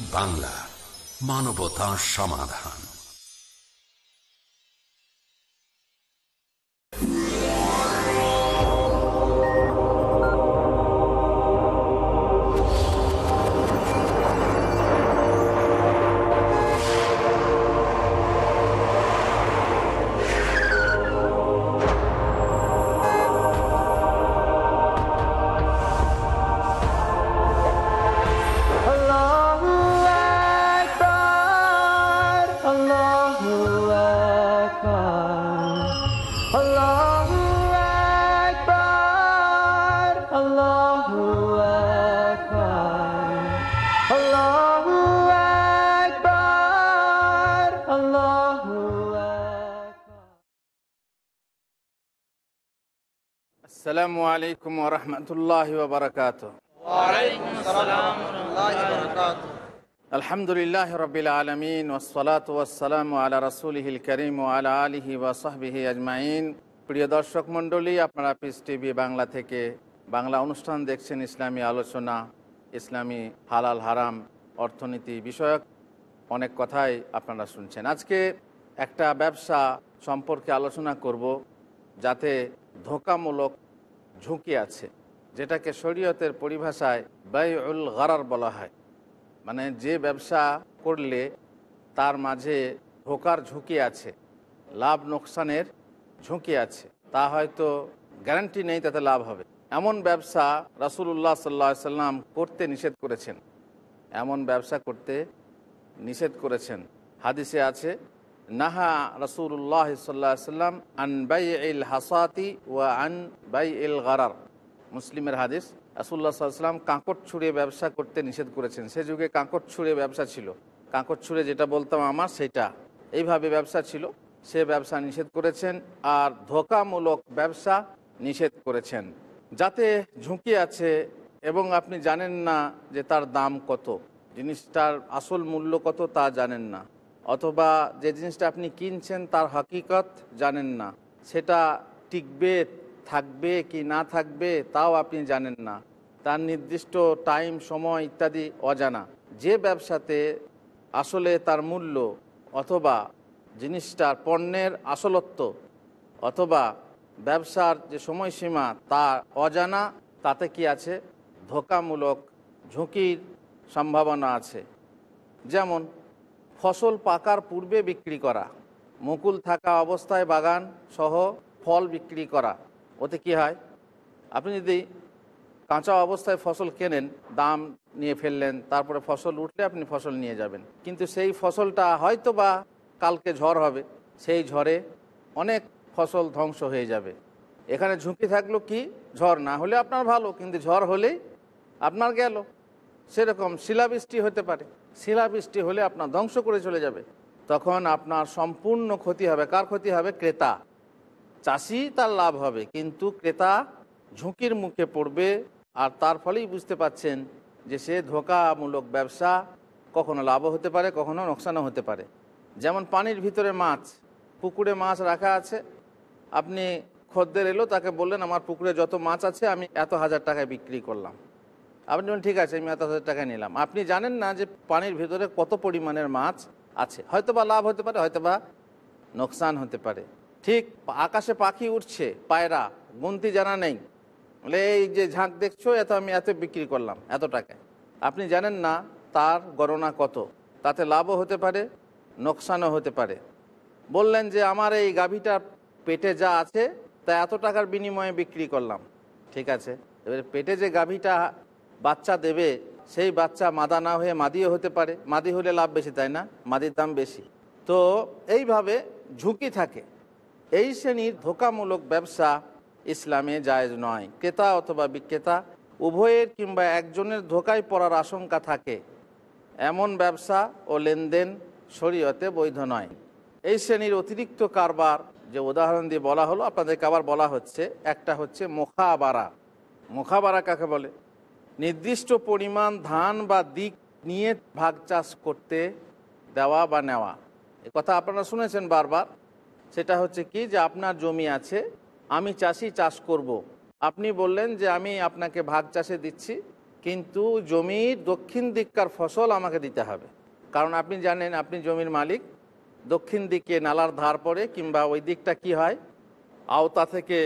বাংলা মানবতা সমাধান। আলাইকুম ওরহমতুল্লাহ বারকাত আলহামদুলিল্লাহ রবিল আলমিন ওসলাত ওয়াসালাম আলা রসুলহিল করিম ও আলা আলিহি ওয়াসাহবিহি আজমাইন। প্রিয় দর্শক মণ্ডলী আপনারা পিস টিভি বাংলা থেকে বাংলা অনুষ্ঠান দেখছেন ইসলামী আলোচনা ইসলামী হালাল হারাম অর্থনীতি বিষয়ক অনেক কথাই আপনারা শুনছেন। আজকে একটা ব্যবসা সম্পর্কে আলোচনা করব যাতে ধোকামূলক ঝুঁকি আছে, যেটাকে শরীয়তের পরিভাষায় ব্যয়উল গরার বলা হয়। মানে যে ব্যবসা করলে তার মাঝে ধোকার ঝুঁকি আছে, লাভ নোকসানের ঝুঁকি আছে, তা হয়তো গ্যারান্টি নেই, তাতে লাভ হবে। এমন ব্যবসা রাসুল্লাহ সাল্লা সাল্লাম করতে নিষেধ করেছেন। এমন ব্যবসা করতে নিষেধ করেছেন। হাদিসে আছে নাহা রসুল্লাহ সাল্লাহ সাল্লাম আন বাই ইল হাসাতি ওয়া আন বাই ইল গারার। মুসলিমের হাদিস রাসুল্লাহ সাল্লাম কাঁকড় ছুঁড়ে ব্যবসা করতে নিষেধ করেছেন। সে যুগে কাঁকড় ছুঁড়ে ব্যবসা ছিল। কাঁকড় ছুঁড়ে যেটা বলতাম আমার, সেটা। এইভাবে ব্যবসা ছিল। সে ব্যবসা নিষেধ করেছেন আর ধোকামূলক ব্যবসা নিষেধ করেছেন। যাতে ঝুঁকি আছে এবং আপনি জানেন না যে তার দাম কত। জিনিসটার আসল মূল্য কত তা জানেন না। অথবা যে জিনিসটা আপনি কিনছেন তার হকিকত জানেন না। সেটা টিকবে, থাকবে কি না থাকবে তাও আপনি জানেন না। তার নির্দিষ্ট টাইম, সময় ইত্যাদি অজানা। যে ব্যবসাতে আসলে তার মূল্য অথবা জিনিসটার পণ্যের আসলত্ব অথবা ব্যবসার যে সময়সীমা তা অজানা, তাতে কি আছে? ধোকামূলক ঝুঁকির সম্ভাবনা আছে। যেমন ফসল পাকার পূর্বে বিক্রি করা, মুকুল থাকা অবস্থায় বাগান সহ ফল বিক্রি করা, ওতে কি হয়? আপনি যদি কাঁচা অবস্থায় ফসল কেনেন, দাম নিয়ে ফেললেন, তারপরে ফসল উঠলে আপনি ফসল নিয়ে যাবেন। কিন্তু সেই ফসলটা হয়তো বা কালকে ঝড় হবে, সেই ঝড়ে অনেক ফসল ধ্বংস হয়ে যাবে। এখানে ঝুঁকি থাকল কি? ঝড় না হলে আপনার ভালো, কিন্তু ঝড় হলেই আপনার গেল। সেরকম শিলাবৃষ্টি হতে পারে। শিলাবৃষ্টি হলে আপনার ধ্বংস করে চলে যাবে। তখন আপনার সম্পূর্ণ ক্ষতি হবে। কার ক্ষতি হবে? ক্রেতা। চাষি তার লাভ হবে, কিন্তু ক্রেতা ঝুঁকির মুখে পড়বে আর তার ফলেই বুঝতে পাচ্ছেন যে সে ধোকামূলক ব্যবসা কখনো লাভও হতে পারে, কখনো নোকসানও হতে পারে। যেমন পানির ভিতরে মাছ, পুকুরে মাছ রাখা আছে। আপনি খদ্দের এলো, তাকে বললেন, আমার পুকুরে যত মাছ আছে, আমি এত হাজার টাকায় বিক্রি করলাম। আপনি বলেন, ঠিক আছে, আমি এত হাজার টাকায় নিলাম। আপনি জানেন না যে পানির ভিতরে কত পরিমাণের মাছ আছে। হয়তো বা লাভ হতে পারে হয়তো বা নোকসান হতে পারে। ঠিক, আকাশে পাখি উঠছে পায়রা, গুনতি জানা নেই। বলে, এই যে ঝাঁক দেখছ, এত আমি এত বিক্রি করলাম, এত টাকায়। আপনি জানেন না তার গণনা কত। তাতে লাভও হতে পারে, নোকসানও হতে পারে। বললেন যে, আমার এই গাভীটার পেটে যা আছে, তা এত টাকার বিনিময়ে বিক্রি করলাম। ঠিক আছে, এবারে পেটে যে গাভীটা বাচ্চা দেবে, সেই বাচ্চা মাদা না হয়ে মাদিও হতে পারে। মাদি হলে লাভ বেশি, তাই না? মাদির দাম বেশি। তো এইভাবে ঝুঁকি থাকে। এই শ্রেণির ধোকামূলক ব্যবসা ইসলামে জায়েজ নয়। ক্রেতা অথবা বিক্রেতা উভয়ের কিংবা একজনের ধোকায় পড়ার আশঙ্কা থাকে। এমন ব্যবসা ও লেনদেন শরীয়তে বৈধ নয়। এই শ্রেণির অতিরিক্ত কারবার, যে উদাহরণ দিয়ে বলা হলো, আপনাদেরকে আবার বলা হচ্ছে, একটা হচ্ছে মোখাবারা। মোখাবারা কাকে বলে? নির্দিষ্ট পরিমাণ ধান বা দিক নিয়ে ভাগ চাষ করতে, দেওয়া বা নেওয়া। এ কথা আপনারা শুনেছেন বারবার। সেটা হচ্ছে কি যে আপনার জমি আছে, আমি চাষি চাষ করব। আপনি বললেন যে আমি আপনাকে ভাগ চাষে দিচ্ছি, কিন্তু জমির দক্ষিণ দিককার ফসল আমাকে দিতে হবে। কারণ আপনি জানেন, আপনি জমির মালিক। দক্ষিণ দিকে নালার ধার পড়ে কিংবা ওই দিকটা কি হয়? আওতা থেকে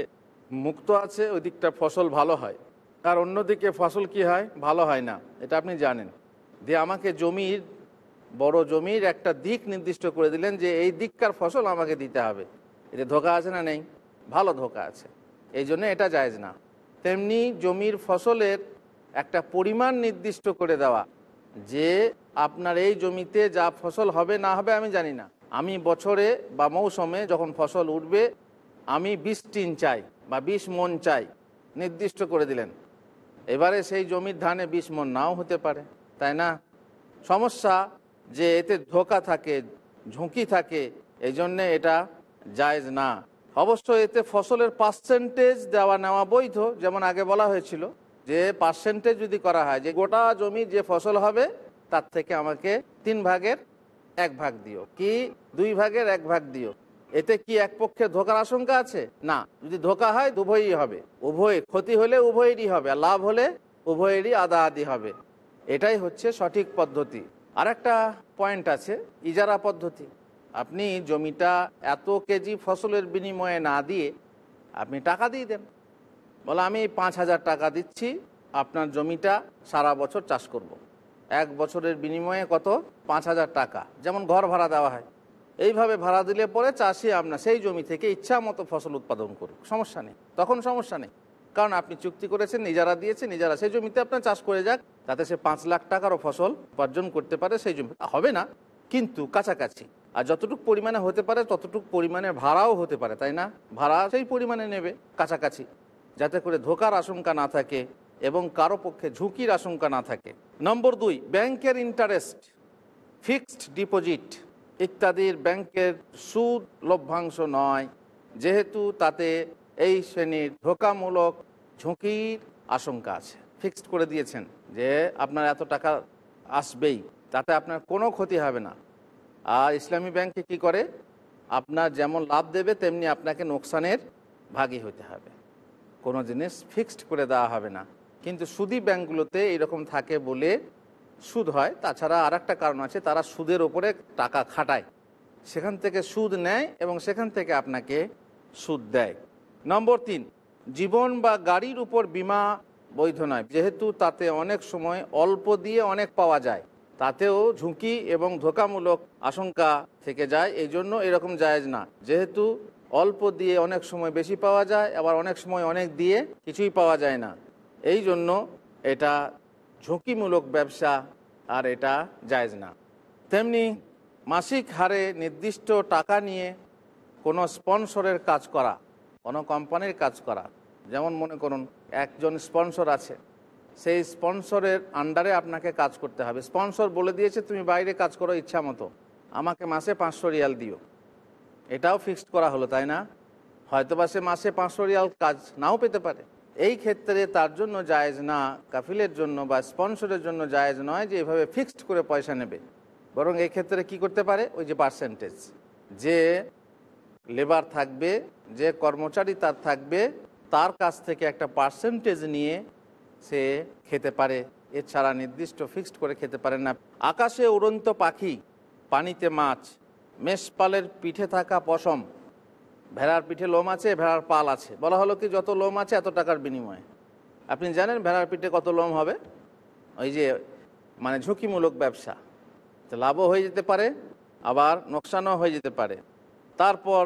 মুক্ত আছে, ওই দিকটা ফসল ভালো হয়। আর অন্যদিকে ফসল কি হয়? ভালো হয় না। এটা আপনি জানেন। দিয়ে আমাকে জমির, বড় জমির একটা দিক নির্দিষ্ট করে দিলেন যে এই দিককার ফসল আমাকে দিতে হবে। এতে ধোকা আছে না নেই? ভালো ধোকা আছে। এই জন্য এটা জায়েজ না। তেমনি জমির ফসলের একটা পরিমাণ নির্দিষ্ট করে দেওয়া, যে আপনার এই জমিতে যা ফসল হবে না হবে আমি জানি না। আমি বছরে বা মৌসুমে যখন ফসল উঠবে, আমি বিশ টিন চাই বা বিশ মন চাই নির্দিষ্ট করে দিলেন। এবারে সেই জমির ধানে বিশ মন নাও হতে পারে, তাই না? সমস্যা যে এতে ধোকা থাকে, ঝুঁকি থাকে এই জন্যে এটা জায়েজ না। অবশ্য এতে ফসলের পার্সেন্টেজ দেওয়া নেওয়া বৈধ, যেমন আগে বলা হয়েছিল, যে পার্সেন্টেজ যদি করা হয়, যে গোটা জমি যে ফসল হবে, তার থেকে আমাকে তিন ভাগের এক ভাগ দিও। কি? দুই ভাগের এক ভাগ দিও। এতে কি এক পক্ষে ধোকার আশঙ্কা আছে? না, যদি ধোকা হয় উভয়ই হবে। উভয় ক্ষতি হলে উভয়েরই হবে, আর লাভ হলে উভয়েরই আদা আদি হবে। এটাই হচ্ছে সঠিক পদ্ধতি। আর একটা পয়েন্ট আছে, ইজারা পদ্ধতি। আপনি জমিটা এত কেজি ফসলের বিনিময়ে না দিয়ে আপনি টাকা দিয়ে দেন। বলে, আমি পাঁচ হাজার টাকা দিচ্ছি, আপনার জমিটা সারা বছর চাষ করব। এক বছরের বিনিময়ে কত? পাঁচ হাজার টাকা। যেমন ঘর ভাড়া দেওয়া হয়। এইভাবে ভাড়া দিলে পরে চাষি আপনার সেই জমি থেকে ইচ্ছা মতো ফসল উৎপাদন করুক। সমস্যা নেই। তখন সমস্যা নেই। কারণ আপনি চুক্তি করেছেন, নিজেরা দিয়েছেন, নিজেরা সেই জমিতে আপনার চাষ করে যাক, তাতে সে পাঁচ লাখ টাকারও ফসল উপার্জন করতে পারে সেই জমি। হবে না, কিন্তু কাছাকাছি। আর যতটুকু পরিমাণে হতে পারে, ততটুকু পরিমাণে ভাড়াও হতে পারে, তাই না? ভাড়া সেই পরিমাণে নেবে কাছাকাছি। যাতে করে ধোকার আশঙ্কা না থাকে এবং কারও পক্ষে ঝুঁকির আশঙ্কা না থাকে। নম্বর দুই, ব্যাংকের ইন্টারেস্ট ফিক্সড ডিপোজিট ইত্যাদির ব্যাংকের সুদ লভ্যাংশ নয়, যেহেতু তাতে এই শ্রেণির ধোকামূলক ঝুঁকির আশঙ্কা আছে। ফিক্সড করে দিয়েছেন যে আপনার এত টাকা আসবেই, তাতে আপনার কোনো ক্ষতি হবে না। আর ইসলামী ব্যাংকে কি করে? আপনার যেমন লাভ দেবে, তেমনি আপনাকে নোকসানের ভাগী হতে হবে। কোনো জিনিস ফিক্সড করে দেওয়া হবে না। কিন্তু সুদী ব্যাংকগুলোতে এরকম থাকে বলে সুদ হয়, তাছাড়া আর একটা কারণ আছে, তারা সুদের ওপরে টাকা খাটায়। সেখান থেকে সুদ নেয় এবং সেখান থেকে আপনাকে সুদ দেয়। নম্বর তিন, জীবন বা গাড়ির উপর বিমা বৈধ নয়। যেহেতু তাতে অনেক সময় অল্প দিয়ে অনেক পাওয়া যায়, তাতেও ঝুঁকি এবং ধোকামূলক আশঙ্কা থেকে যায় এই জন্য এরকম জায়েজ না। যেহেতু অল্প দিয়ে অনেক সময় বেশি পাওয়া যায়, আবার অনেক সময় অনেক দিয়ে কিছুই পাওয়া যায় না। এই জন্য এটা ঝুঁকিমূলক ব্যবসা, আর এটা জায়জ না। তেমনি মাসিক হারে নির্দিষ্ট টাকা নিয়ে কোনো স্পন্সরের কাজ করা, কোনো কোম্পানির কাজ করা, যেমন মনে করুন একজন স্পন্সর আছে, সেই স্পন্সরের আন্ডারে আপনাকে কাজ করতে হবে। স্পন্সর বলে দিয়েছে, তুমি বাইরে কাজ করো ইচ্ছা মতো। আমাকে মাসে পাঁচশো রিয়াল দিও। এটাও ফিক্সড করা হলো, তাই না? হয়তো বা সে মাসে পাঁচশো রিয়াল কাজ নাও পেতে পারে। এই ক্ষেত্রে তার জন্য জায়েজ না, কাফিলের জন্য বা স্পন্সরের জন্য জায়েজ নয় যে এভাবে ফিক্সড করে পয়সা নেবে। বরং এই ক্ষেত্রে কি করতে পারে? ওই যে পার্সেন্টেজ যে লেবার থাকবে, যে কর্মচারী তার থাকবে, তার কাছ থেকে একটা পার্সেন্টেজ নিয়ে সে খেতে পারে। এছাড়া নির্দিষ্ট ফিক্সড করে খেতে পারে না। আকাশে উড়ন্ত পাখি, পানিতে মাছ, মেষপালের পিঠে থাকা পশম ভেড়ার পিঠে লোম আছে, ভেড়ার পাল আছে। বলা হলো কি, যত লোম আছে, এত টাকার বিনিময়ে। আপনি জানেন ভেড়ার পিঠে কত লোম হবে? ওই যে মানে ঝুঁকিমূলক ব্যবসা। তো লাভও হয়ে যেতে পারে, আবার নোকসানও হয়ে যেতে পারে। তারপর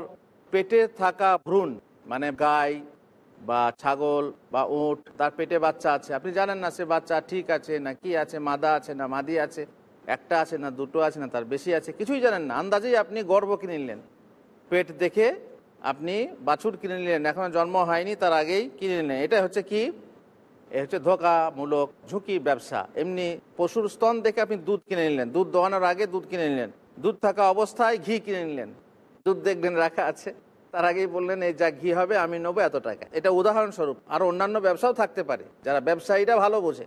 পেটে থাকা ভ্রূণ মানে গাই বা ছাগল বা উট, তার পেটে বাচ্চা আছে। আপনি জানেন না সে বাচ্চা ঠিক আছে না কি আছে, মাদা আছে না মাদি আছে, একটা আছে না দুটো আছে না তার বেশি আছে, কিছুই জানেন না। আন্দাজেই আপনি গর্ব কিনে নিলেন। পেট দেখে আপনি বাছুর কিনে নিলেন, এখনও জন্ম হয়নি, তার আগেই কিনে নিলেন। এটা হচ্ছে কি? এ হচ্ছে ধোকামূলক ঝুঁকি ব্যবসা। এমনি পশুর স্তন দেখে আপনি দুধ কিনে নিলেন। দুধ দোয়ানোর আগে দুধ কিনে নিলেন। দুধ থাকা অবস্থায় ঘি কিনে নিলেন। দুধ দেখবেন রাখা আছে। তার আগেই বললেন, এই যা ঘি হবে, আমি নেব এত টাকা। এটা উদাহরণস্বরূপ। আর অন্যান্য ব্যবসাও থাকতে পারে, যারা ব্যবসায়ীরা ভালো বোঝে।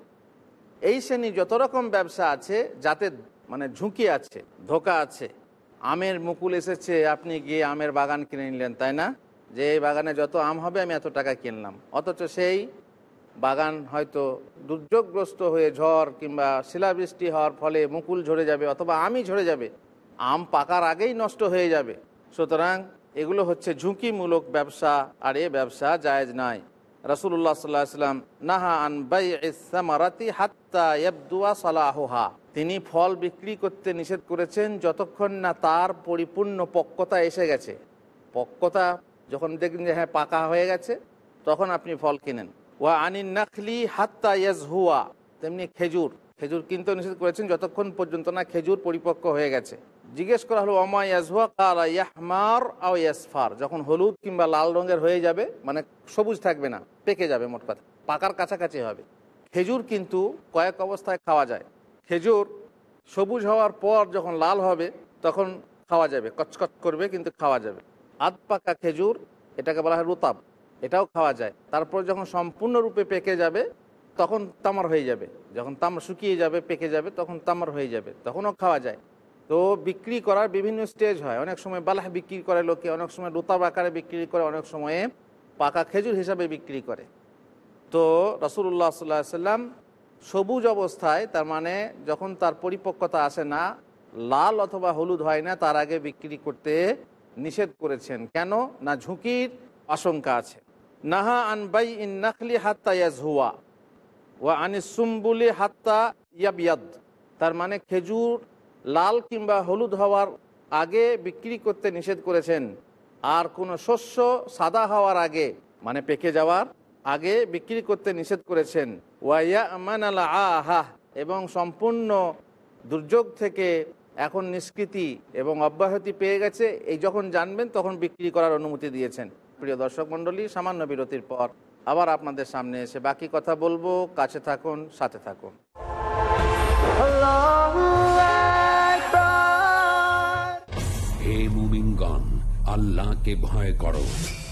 এই শ্রেণি যত রকম ব্যবসা আছে, যাতে মানে ঝুঁকি আছে, ধোকা আছে আমের মুকুল এসেছে, আপনি গিয়ে আমের বাগান কিনে নিলেন, তাই না? যে এই বাগানে যত আম হবে, আমি এত টাকা কিনলাম। অথচ সেই বাগান হয়তো দুর্যোগগ্রস্ত হয়ে ঝড় কিংবা শিলাবৃষ্টি হওয়ার ফলে মুকুল ঝরে যাবে অথবা আমই ঝরে যাবে। আম পাকার আগেই নষ্ট হয়ে যাবে। সুতরাং এগুলো হচ্ছে ঝুঁকিমূলক ব্যবসা, আর এ ব্যবসা জায়েজ নাই রাসুল্লাহ সাল্লাহ সাল্লাম নাহা আন বাই ইসামারাতি হাত্তা ইয়াবদুয়া সালাহুহা। তিনি ফল বিক্রি করতে নিষেধ করেছেন যতক্ষণ না তার পরিপূর্ণ পক্কতা এসে গেছে। পক্কতা যখন দেখবেন যে হ্যাঁ পাকা হয়ে গেছে, তখন আপনি ফল কিনেন। ওয়া আনিন নাখলি হাত্তা ইয়াজহুয়া, তেমনি খেজুর। খেজুর কিনতে নিষেধ করেছেন যতক্ষণ পর্যন্ত না খেজুর পরিপক্ক হয়ে গেছে। জিজ্ঞেস করা হলো অমা ইয়াজহুয়া? কালা ইয়াহমার আও ইয়াসফার। যখন হলুদ কিংবা লাল রঙের হয়ে যাবে মানে সবুজ থাকবে না, পেকে যাবে মোট কথা, পাকার কাছাকাছি হবে। খেজুর কিন্তু কয়েক অবস্থায় খাওয়া যায়। খেজুর সবুজ হওয়ার পর যখন লাল হবে, তখন খাওয়া যাবে, কচকচ করবে কিন্তু খাওয়া যাবে। আধ পাকা খেজুর, এটাকে বলা হয় রুতাব, এটাও খাওয়া যায়। তারপর যখন সম্পূর্ণরূপে পেকে যাবে, তখন তামার হয়ে যাবে। যখন তামার শুকিয়ে যাবে, পেকে যাবে, তখন তামার হয়ে যাবে, তখনও খাওয়া যায়। তো বিক্রি করার বিভিন্ন স্টেজ হয়। অনেক সময় বালাহ বিক্রি করে লোকে, অনেক সময় রুতাব আকারে বিক্রি করে, অনেক সময়ে পাকা খেজুর হিসাবে বিক্রি করে। তো রসুল্লাহ সাল্লাহ সাল্লাম সবুজ অবস্থায়, তার মানে যখন তার পরিপক্কতা আসে না, লাল অথবা হলুদ হয় না, তার আগে বিক্রি করতে নিষেধ করেছেন। কেন? না ঝুঁকির আশঙ্কা আছে। নাহা আনবাই ইন নাখলি হাত্তা ইয়াজ ইয়াজহুয়া, ওয়া আনিসুম্বুলি হাত্তা ইয়াবিয়াদ তার মানে খেজুর লাল কিংবা হলুদ হওয়ার আগে বিক্রি করতে নিষেধ করেছেন। আর কোনো শস্য সাদা হওয়ার আগে মানে পেকে যাওয়ার আগে বিক্রি করতে নিষেধ করেছেন। ওয়াইয়া আমান আল আহা এবং সম্পূর্ণ দুর্যোগ থেকে এখন নিষ্কৃতি এবং অব্যাহতি পেয়ে গেছে। এই যখন জানবেন তখন বিক্রি করার অনুমতি দিয়েছেন। প্রিয় দর্শক মণ্ডলী সামান্য বিরতির পর আবার আপনাদের সামনে এসে বাকি কথা বলব। কাছে থাকুন সাথে থাকুন. হে মুমিনগণ আল্লাহকে ভয় করো।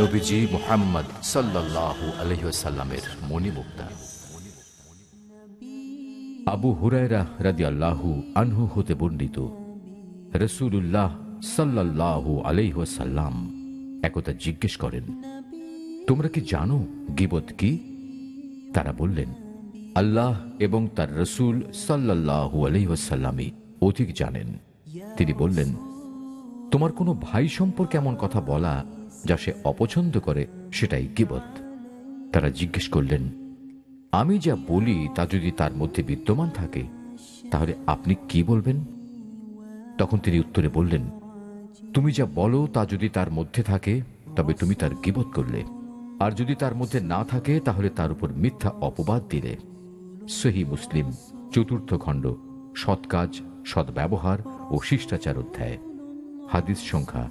নবীজি মোহাম্মদ মণিমুক্তা। আবু হুরায়রা আল্লাহু আনহু হতে বর্ণিত রসুল্লাহ সাল্লাল্লাহু আলহিহাসাল্লাম একথা জিজ্ঞেস করেন, তোমরা কি জানো গিবত কি? তারা বললেন, আল্লাহ এবং তার রসুল সাল্লাল্লাহু আলহিহাসাল্লামই অধিক জানেন। তিনি বললেন, তোমার কোনো ভাই সম্পর্কে এমন কথা বলা যা সে অপছন্দ করে সেটাই গিবত। তারা জিজ্ঞেস করলেন, আমি যা বলি তা যদি তার মধ্যে বিদ্যমান থাকে, তাহলে আপনি কি বলবেন? তখন তিনি উত্তরে বললেন, তুমি যা বলো তা যদি তার মধ্যে থাকে, তবে তুমি তার গিবত করলে। আর যদি তার মধ্যে না থাকে, তাহলে তার উপর মিথ্যা অপবাদ দিলে। সহি মুসলিম, চতুর্থ খণ্ড, সৎ কাজ সদ্ব্যবহার ও শিষ্টাচার অধ্যায়। হাদিস সংখ্যা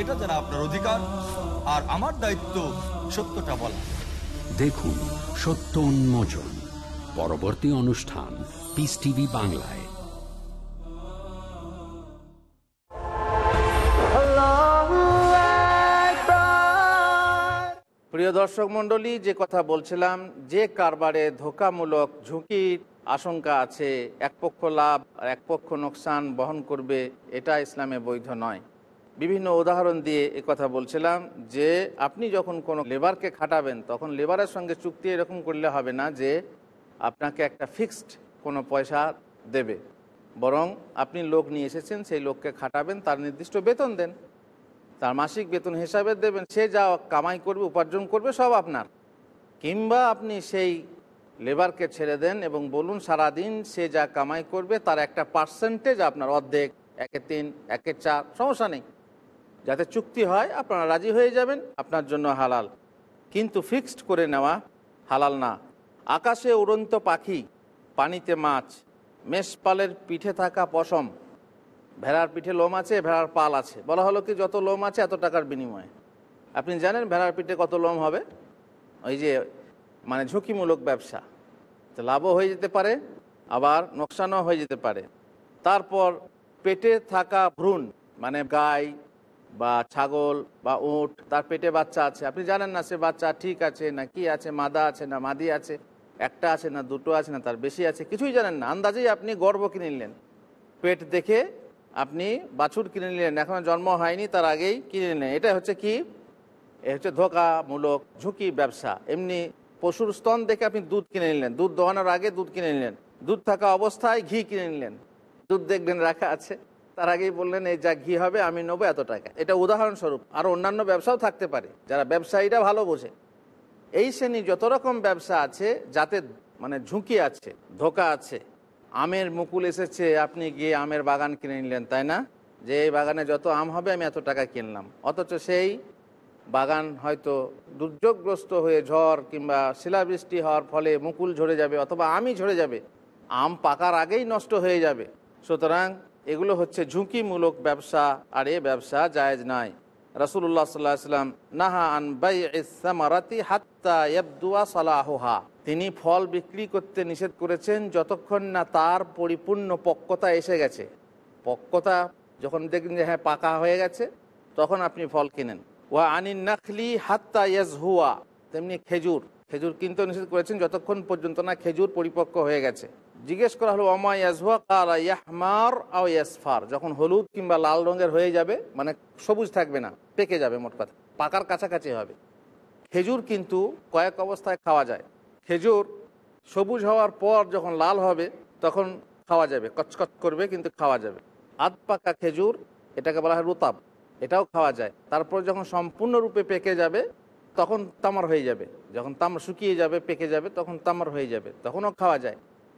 এটা যারা আপনার অধিকার আর আমার দায়িত্ব সত্যটা বলা। দেখুন সত্য উন্মোচন পরবর্তী অনুষ্ঠান পিস টিভি বাংলায়। প্রিয় দর্শক মণ্ডলী যে কথা বলছিলাম যে কারবারে ধোকামূলক ঝুঁকির আশঙ্কা আছে এক পক্ষ লাভ আর এক পক্ষ নোকসান বহন করবে এটা ইসলামে বৈধ নয়। বিভিন্ন উদাহরণ দিয়ে এ কথা বলছিলাম যে আপনি যখন কোনো লেবারকে খাটাবেন, তখন লেবারের সঙ্গে চুক্তি এরকম করলে হবে না যে আপনাকে একটা ফিক্সড কোনো পয়সা দেবে। বরং আপনি লোক নিয়ে এসেছেন, সেই লোককে খাটাবেন, তার নির্দিষ্ট বেতন দেন। তার মাসিক বেতন হিসাবে দেবেন, সে যা কামাই করবে, উপার্জন করবে, সব আপনার। কিংবা আপনি সেই লেবারকে ছেড়ে দেন এবং বলুন, সারাদিন সে যা কামাই করবে, তার একটা পার্সেন্টেজ আপনার অর্ধেক একে তিন একে চার, সমস্যা নেই। যাতে চুক্তি হয়, আপনারা রাজি হয়ে যাবেন, আপনার জন্য হালাল। কিন্তু ফিক্সড করে নেওয়া হালাল না। আকাশে উড়ন্ত পাখি, পানিতে মাছ, মেষপালের পিঠে থাকা পশম। ভেড়ার পিঠে লোম আছে, ভেড়ার পাল আছে। বলা হলো কি, যত লোম আছে, এত টাকার বিনিময়ে। আপনি জানেন ভেড়ার পিঠে কত লোম হবে? ওই যে মানে ঝুঁকিমূলক ব্যবসা। তো লাভও হয়ে যেতে পারে, আবার নোকসানও হয়ে যেতে পারে। তারপর পেটে থাকা ভ্রূণ মানে গাই বা ছাগল বা উট, তার পেটে বাচ্চা আছে। আপনি জানেন না সে বাচ্চা ঠিক আছে না কি আছে, মাদা আছে না মাদি আছে, একটা আছে না, দুটো আছে না, তার বেশি আছে, কিছুই জানেন না। আন্দাজেই আপনি গর্ব কিনে নিলেন। পেট দেখে আপনি বাছুর কিনে নিলেন, এখনও জন্ম হয়নি, তার আগেই কিনে নিলেন। এটা হচ্ছে কি? এ হচ্ছে ধোকামূলক ঝুঁকি ব্যবসা। এমনি পশুর স্তন দেখে আপনি দুধ কিনে নিলেন। দুধ দোহানোর আগে দুধ কিনে নিলেন। দুধ থাকা অবস্থায় ঘি কিনে নিলেন। দুধ দেখবেন রাখা আছে। তার আগেই বললেন, এই যা ঘি হবে, আমি নেব এত টাকা। এটা উদাহরণস্বরূপ। আর অন্যান্য ব্যবসাও থাকতে পারে, যারা ব্যবসায়ীরা ভালো বোঝে। এই শ্রেণি যত রকম ব্যবসা আছে, যাতে মানে ঝুঁকি আছে, ধোকা আছে, আমের মুকুল এসেছে, আপনি গিয়ে আমের বাগান কিনে নিলেন, তাই না? যে এই বাগানে যত আম হবে, আমি এত টাকা কিনলাম। অথচ সেই বাগান হয়তো দুর্যোগগ্রস্ত হয়ে ঝড় কিংবা শিলাবৃষ্টি হওয়ার ফলে মুকুল ঝরে যাবে অথবা আমই ঝরে যাবে, আম পাকার আগেই নষ্ট হয়ে যাবে। সুতরাং এগুলো হচ্ছে ঝুঁকিমূলক ব্যবসা, আর এ ব্যবসা জায়েজ নয়। রসুল্লাহ সাল্লাহ সাল্লাম নাহা আন বাই হাত্তা তিনি ফল বিক্রি করতে নিষেধ করেছেন যতক্ষণ না তার পরিপূর্ণ পক্কতা এসে গেছে। পক্কতা যখন দেখবেন যে হ্যাঁ পাকা হয়ে গেছে, তখন আপনি ফল কিনেন। ওয়া আনিন নাখলি হাত্তা ইয়াজহুয়া, তেমনি খেজুর। খেজুর কিনতে নিষেধ করেছেন, যতক্ষণ পর্যন্ত না খেজুর পরিপক্ক হয়ে গেছে। জিজ্ঞেস করা হলো অমা ইয়াসফার। যখন হলুদ কিংবা লাল রঙের হয়ে যাবে মানে সবুজ থাকবে না, পেকে যাবে মোট কথা, পাকার কাছাকাছি হবে। খেজুর কিন্তু কয়েক অবস্থায় খাওয়া যায়। খেজুর সবুজ হওয়ার পর যখন লাল হবে, তখন খাওয়া যাবে, কচকচ করবে, কিন্তু খাওয়া যাবে। আধ পাকা খেজুর, এটাকে বলা হয় রুতাব, এটাও খাওয়া যায়। তারপর যখন সম্পূর্ণরূপে পেকে যাবে তখন তামার হয়ে যাবে। যখন তামার শুকিয়ে যাবে, পেকে যাবে, তখন তামার হয়ে যাবে, তখনও খাওয়া যায়।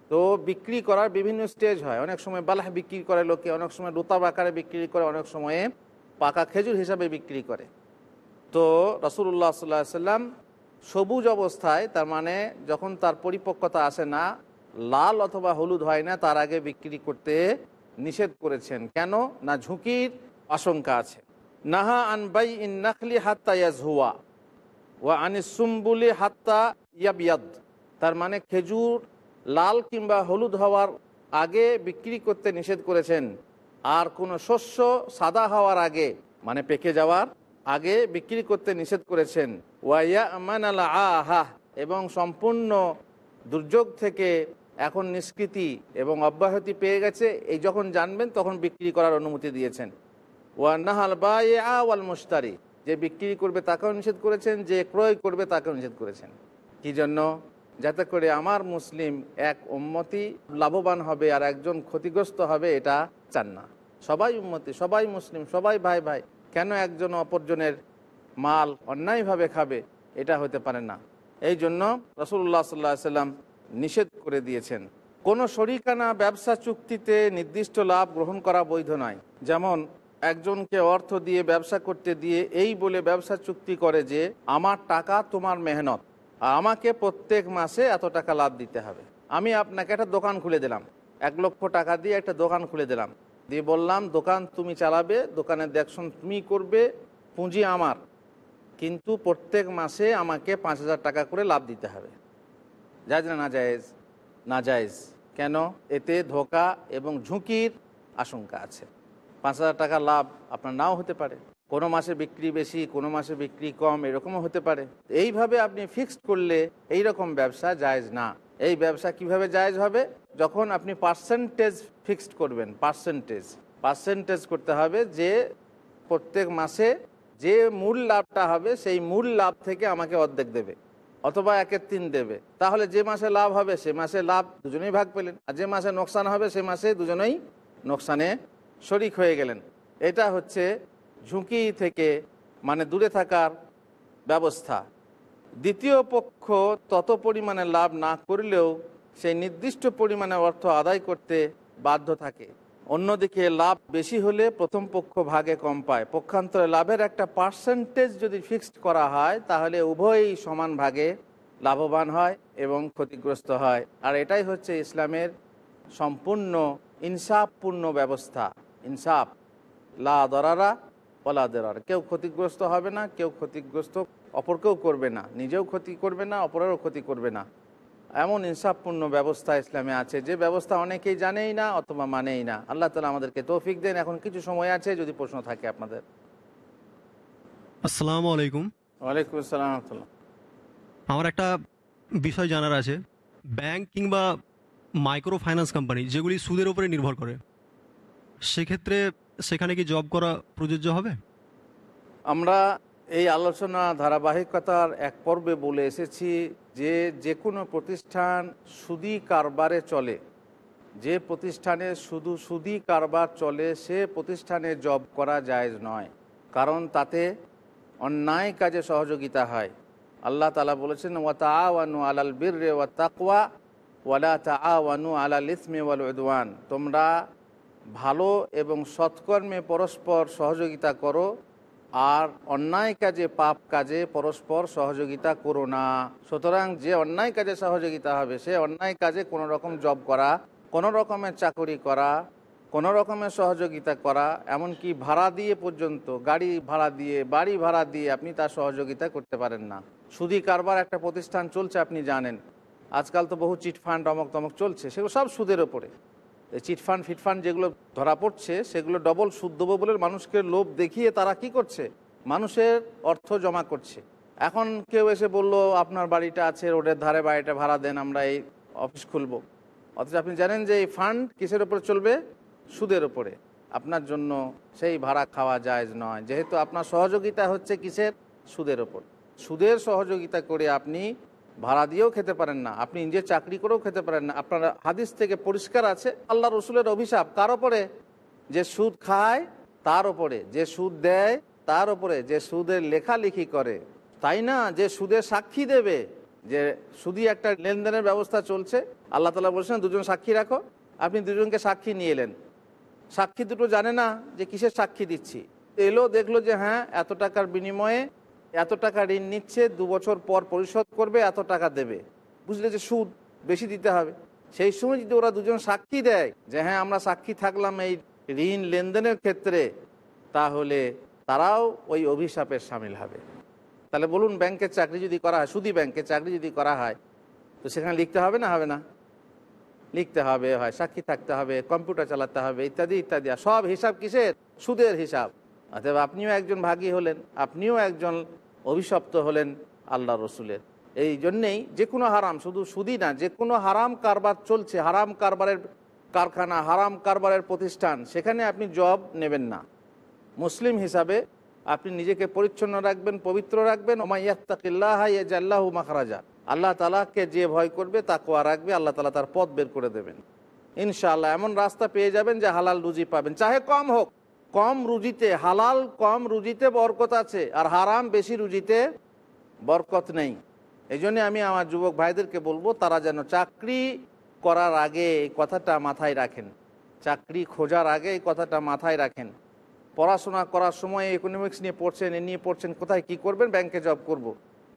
তো বিক্রি করার বিভিন্ন স্টেজ হয়। অনেক সময় বালাহ বিক্রি করে লোকে, অনেক সময় রুতাব আকারে বিক্রি করে, অনেক সময়ে পাকা খেজুর হিসাবে বিক্রি করে। তো রসুল্লাহ সাল্লাহ সাল্লাম সবুজ অবস্থায়, তার মানে যখন তার পরিপক্কতা আসে না, লাল অথবা হলুদ হয় না, তার আগে বিক্রি করতে নিষেধ করেছেন। কেন? না ঝুঁকির আশঙ্কা আছে। নাহা আনবাই ইন নাখলি হাত্তা ইয়াজহুয়া। ওয়া আনিসুম্বুলি হাত্তা ইয়াবিয়াদ তার মানে খেজুর লাল কিংবা হলুদ হওয়ার আগে বিক্রি করতে নিষেধ করেছেন। আর কোনো শস্য সাদা হওয়ার আগে মানে পেকে যাওয়ার আগে বিক্রি করতে নিষেধ করেছেন। ওয়াইয়া আমান আলা আহা, এবং সম্পূর্ণ দুর্যোগ থেকে এখন নিষ্কৃতি এবং অব্যাহতি পেয়ে গেছে। এই যখন জানবেন, তখন বিক্রি করার অনুমতি দিয়েছেন। ওয়ান্নাহাল বা এ আওয়াল মুস্তারি যে বিক্রি করবে তাকেও নিষেধ করেছেন, যে ক্রয় করবে তাকেও নিষেধ করেছেন। কি জন্য? যাতে করে আমার মুসলিম এক উম্মতি লাভবান হবে আর একজন ক্ষতিগ্রস্ত হবে, এটা চান না। সবাই উম্মতি, সবাই মুসলিম, সবাই ভাই ভাই, কেন একজন অপরজনের মাল অন্যায়ভাবে খাবে, এটা হতে পারে না। এই জন্য রসুল্লাহ সাল্লাহ সাল্লাম নিষেধ করে দিয়েছেন। কোনো শরিকানা ব্যবসা চুক্তিতে নির্দিষ্ট লাভ গ্রহণ করা বৈধ নয়। যেমন একজনকে অর্থ দিয়ে ব্যবসা করতে দিয়ে এই বলে ব্যবসা চুক্তি করে যে, আমার টাকা তোমার মেহনত, আর আমাকে প্রত্যেক মাসে এত টাকা লাভ দিতে হবে। আমি আপনাকে একটা দোকান খুলে দিলাম। এক লক্ষ টাকা দিয়ে একটা দোকান খুলে দিলাম। দিয়ে বললাম, দোকান তুমি চালাবে, দোকানের দেখশন তুমি করবে, পুঁজি আমার। কিন্তু প্রত্যেক মাসে আমাকে পাঁচ হাজার টাকা করে লাভ দিতে হবে। জায়জ না না জায়েজ? না জায়েজ। কেন? এতে ধোকা এবং ঝুঁকির আশঙ্কা আছে। পাঁচ হাজার টাকা লাভ আপনার নাও হতে পারে। কোনো মাসে বিক্রি বেশি, কোনো মাসে বিক্রি কম, এরকমও হতে পারে। এইভাবে আপনি ফিক্সড করলে এই রকম ব্যবসা জায়েজ না। এই ব্যবসা কীভাবে জায়েজ হবে? যখন আপনি পার্সেন্টেজ ফিক্সড করবেন পার্সেন্টেজ পার্সেন্টেজ করতে হবে যে প্রত্যেক মাসে যে মূল লাভটা হবে, সেই মূল লাভ থেকে আমাকে অর্ধেক দেবে, অথবা একের তিন দেবে। তাহলে যে মাসে লাভ হবে, সে মাসে লাভ দুজনেই ভাগ পেলেন। আর যে মাসে নোকসান হবে, সে মাসে দুজনেই নোকসানে শরিক হয়ে গেলেন। এটা হচ্ছে ঝুঁকি থেকে মানে দূরে থাকার ব্যবস্থা। দ্বিতীয় পক্ষ তত পরিমাণে লাভ না করলেও সেই নির্দিষ্ট পরিমাণে অর্থ আদায় করতে বাধ্য থাকে। অন্যদিকে লাভ বেশি হলে প্রথম পক্ষ ভাগে কম পায়। পক্ষান্তরে লাভের একটা পার্সেন্টেজ যদি ফিক্সড করা হয়, তাহলে উভয়ই সমান ভাগে লাভবান হয় এবং ক্ষতিগ্রস্ত হয়। আর এটাই হচ্ছে ইসলামের সম্পূর্ণ, ইনসাফপূর্ণ ব্যবস্থা। ইনসাফ। লা দরারা ওলা দেরার। কেউ ক্ষতিগ্রস্ত হবে না কেউ ক্ষতিগ্রস্ত অপরকেও করবে না। নিজেও ক্ষতি করবে না অপরেরও ক্ষতি করবে না। এমন ইনসাফপূর্ণ ব্যবস্থা ইসলামে আছে যে ব্যবস্থা অনেকেই জানেই না অথবা মানেই না। আল্লাহ তালা আমাদেরকে তৌফিক দেন। এখন কিছু সময় আছে যদি প্রশ্ন থাকে আপনাদের। আসসালামু আলাইকুম। ওয়ালাইকুম আসসালাম রহমতুল্লাহ। আমার একটা বিষয় জানার আছে। ব্যাংক কিংবা মাইক্রো ফাইন্যান্স কোম্পানি যেগুলি সুদের উপরে নির্ভর করে। সেক্ষেত্রে সেখানে কি জব করা প্রযোজ্য হবে? আমরা এই আলোচনা ধারাবাহিকতার এক পর্বে বলে এসেছি যে যে কোনো প্রতিষ্ঠান সুদি কারবারে চলে। যে প্রতিষ্ঠানে শুধু সুদি কারবার চলে, সে প্রতিষ্ঠানে জব করা জায়েজ নয়। কারণ তাতে অন্যায় কাজে সহযোগিতা হয়। আল্লাহ তালা বলেছেন, ওয়া তাআওয়ানু আলাল বিররে ওয়া তাকওয়া ওয়ালা তাআওয়ানু আলাল ইসমি ওয়াল উদওয়ান। তোমরা ভালো এবং সৎকর্মে পরস্পর সহযোগিতা করো, আর অন্যায় কাজে পাপ কাজে পরস্পর সহযোগিতা করো না। সুতরাং যে অন্যায় কাজে সহযোগিতা হবে, সে অন্যায় কাজে কোনো রকম জব করা, কোনো রকমের চাকরি করা, কোনো রকমের সহযোগিতা করা, এমনকি ভাড়া দিয়ে পর্যন্ত, গাড়ি ভাড়া দিয়ে, বাড়ি ভাড়া দিয়ে আপনি তার সহযোগিতা করতে পারেন না। সুদি কারবার একটা প্রতিষ্ঠান চলছে, আপনি জানেন। আজকাল তো বহু চিটফান্ড অমক তমক চলছে, সেগুলো সব সুদের ওপরে। চিটফান্ড ফিটফান্ড যেগুলো ধরা পড়ছে, সেগুলো ডবল সুদ দেবো বলে মানুষকে লোভ দেখিয়ে তারা কি করছে? মানুষের অর্থ জমা করছে। এখন কেউ এসে বলল, আপনার বাড়িটা আছে, রোডের ধারে বাড়িটা ভাড়া দেন, আমরা এই অফিস খুলবো। অথচ আপনি জানেন যে এই ফান্ড কিসের ওপরে চলবে? সুদের উপরে। আপনার জন্য সেই ভাড়া খাওয়া জায়জ নয়। যেহেতু আপনার সহযোগিতা হচ্ছে কিসের? সুদের ওপর সুদের সহযোগিতা করে আপনি ভাড়া দিয়েও খেতে পারেন না। আপনি নিজে চাকরি করেও খেতে পারেন না। আপনার হাদিস থেকে পরিষ্কার আছে, আল্লাহ রসুলের অভিশাপ। কার ওপরে যে সুদ খায়, তার ওপরে যে সুদ দেয়, তার ওপরে যে সুদের লেখালেখি করে। তাই না? যে সুদের সাক্ষী দেবে, যে সুদি একটা লেনদেনের ব্যবস্থা চলছে। আল্লাহ তালা বলছেন, দুজন সাক্ষী রাখো। আপনি দুজনকে সাক্ষী নিয়ে এলেন। সাক্ষী দুটো জানে না যে কিসের সাক্ষী দিচ্ছি। এলো, দেখল যে হ্যাঁ এত টাকার বিনিময়ে এত টাকা ঋণ নিচ্ছে, দু বছর পর পরিশোধ করবে, এত টাকা দেবে। বুঝলে যে সুদ বেশি দিতে হবে। সেই সময় যদি ওরা দুজন সাক্ষী দেয় যে হ্যাঁ আমরা সাক্ষী থাকলাম এই ঋণ লেনদেনের ক্ষেত্রে, তাহলে তারাও ওই অভিশাপের সামিল হবে। তাহলে বলুন, ব্যাংকের চাকরি যদি করা হয়, সুদি ব্যাংকে চাকরি যদি করা হয়, তো সেখানে লিখতে হবে না হবে না? লিখতে হবে, হয় সাক্ষী থাকতে হবে, কম্পিউটার চালাতে হবে, ইত্যাদি ইত্যাদি। সব হিসাব কিসের? সুদের হিসাব। অতএব আপনিও একজন ভাগী হলেন, আপনিও একজন অভিশপ্ত হলেন আল্লাহ রসুলের। এই জন্যেই যে কোনো হারাম, শুধু সুদি না, যে কোনো হারাম কারবার চলছে, হারাম কারবারের কারখানা, হারাম কারবারের প্রতিষ্ঠান, সেখানে আপনি জব নেবেন না। মুসলিম হিসাবে আপনি নিজেকে পরিচ্ছন্ন রাখবেন, পবিত্র রাখবেন। ওমাইয়াত্তাকিল্লাহ মাখরাজা। আল্লাহ তালাকে যে ভয় করবে তা কোয়া রাখবে, আল্লাহ তালা তার পথ বের করে দেবেন। ইনশাআল্লাহ এমন রাস্তা পেয়ে যাবেন যে হালাল রুজি পাবেন। চাহে কম হোক। কম রুজিতে, হালাল কম রুজিতে বরকত আছে আর হারাম বেশি রুজিতে বরকত নেই। এই আমি আমার যুবক ভাইদেরকে বলব, তারা যেন চাকরি করার আগে এই কথাটা মাথায় রাখেন। চাকরি খোঁজার আগে এই কথাটা মাথায় রাখেন। পড়াশোনা করার সময় ইকোনমিক্স নিয়ে পড়ছেন, এ নিয়ে পড়ছেন, কোথায় কি করবেন? ব্যাংকে জব করব।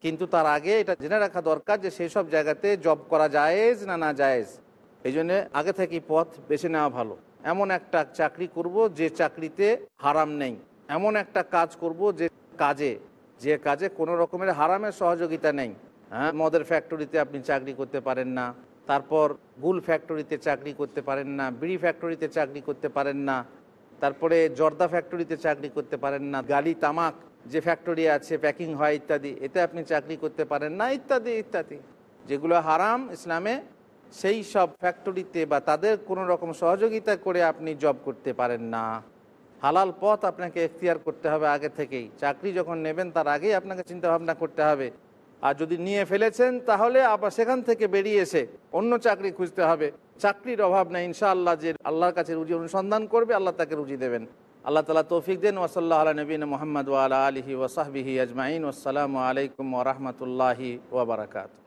কিন্তু তার আগে এটা জেনে রাখা দরকার যে সেই সব জায়গাতে জব করা জায়েজ না না জায়েজ। এই আগে থেকেই পথ বেছে নেওয়া ভালো। এমন একটা চাকরি করব যে চাকরিতে হারাম নেই। এমন একটা কাজ করব যে কাজে যে কাজে কোনো রকমের হারামের সহযোগিতা নেই। হ্যাঁ মদের ফ্যাক্টরিতে আপনি চাকরি করতে পারেন না, তারপর গুল ফ্যাক্টরিতে চাকরি করতে পারেন না, বিড়ি ফ্যাক্টরিতে চাকরি করতে পারেন না, তারপরে জর্দা ফ্যাক্টরিতে চাকরি করতে পারেন না, গালি তামাক যে ফ্যাক্টরি আছে প্যাকিং হয় ইত্যাদি, এতে আপনি চাকরি করতে পারেন না, ইত্যাদি ইত্যাদি। যেগুলো হারাম, ইসলামে সেই সব ফ্যাক্টরিতে বা তাদের কোনো রকম সহযোগিতা করে আপনি জব করতে পারেন না। হালাল পথ আপনাকে এখতিয়ার করতে হবে আগে থেকেই। চাকরি যখন নেবেন তার আগেই আপনাকে চিন্তা ভাবনা করতে হবে। আর যদি নিয়ে ফেলেছেন তাহলে আবার সেখান থেকে বেরিয়ে এসে অন্য চাকরি খুঁজতে হবে। চাকরির অভাব নেই, ইনশাআল্লাহ যে আল্লাহর কাছে রুজি অনুসন্ধান করবে, আল্লাহ তাকে রুজি দেবেন। আল্লাহ তালা তৌফিক দেন। ওসল্লাহ নবীন মোহাম্মদ ওয়ালা আলহি ওসাহবিহি আজমাইন। আসসালামু আলাইকুম ওরহমতুল্লাহি ওবরাকাত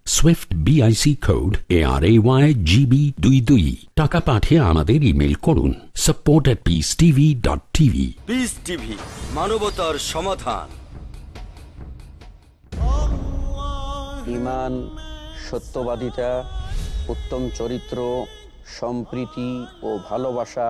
SWIFT BIC code A R A Y GB দুই দুই টাকা পাঠিয়ে আমাদের ইমেল করুন support at peace TV dot TV Peace TV মানবতার সমাধান। ইমান সত্যবাদিতা উত্তম চরিত্র সম্প্রীতি ও ভালোবাসা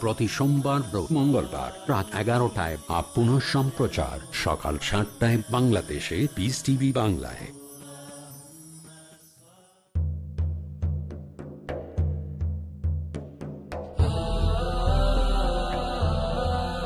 প্রতি সোমবার মঙ্গলবার রাত এগারোটায় আপ পুনঃ সম্প্রচার সকাল সাতটায় বাংলাদেশে পিস টিভি বাংলায়।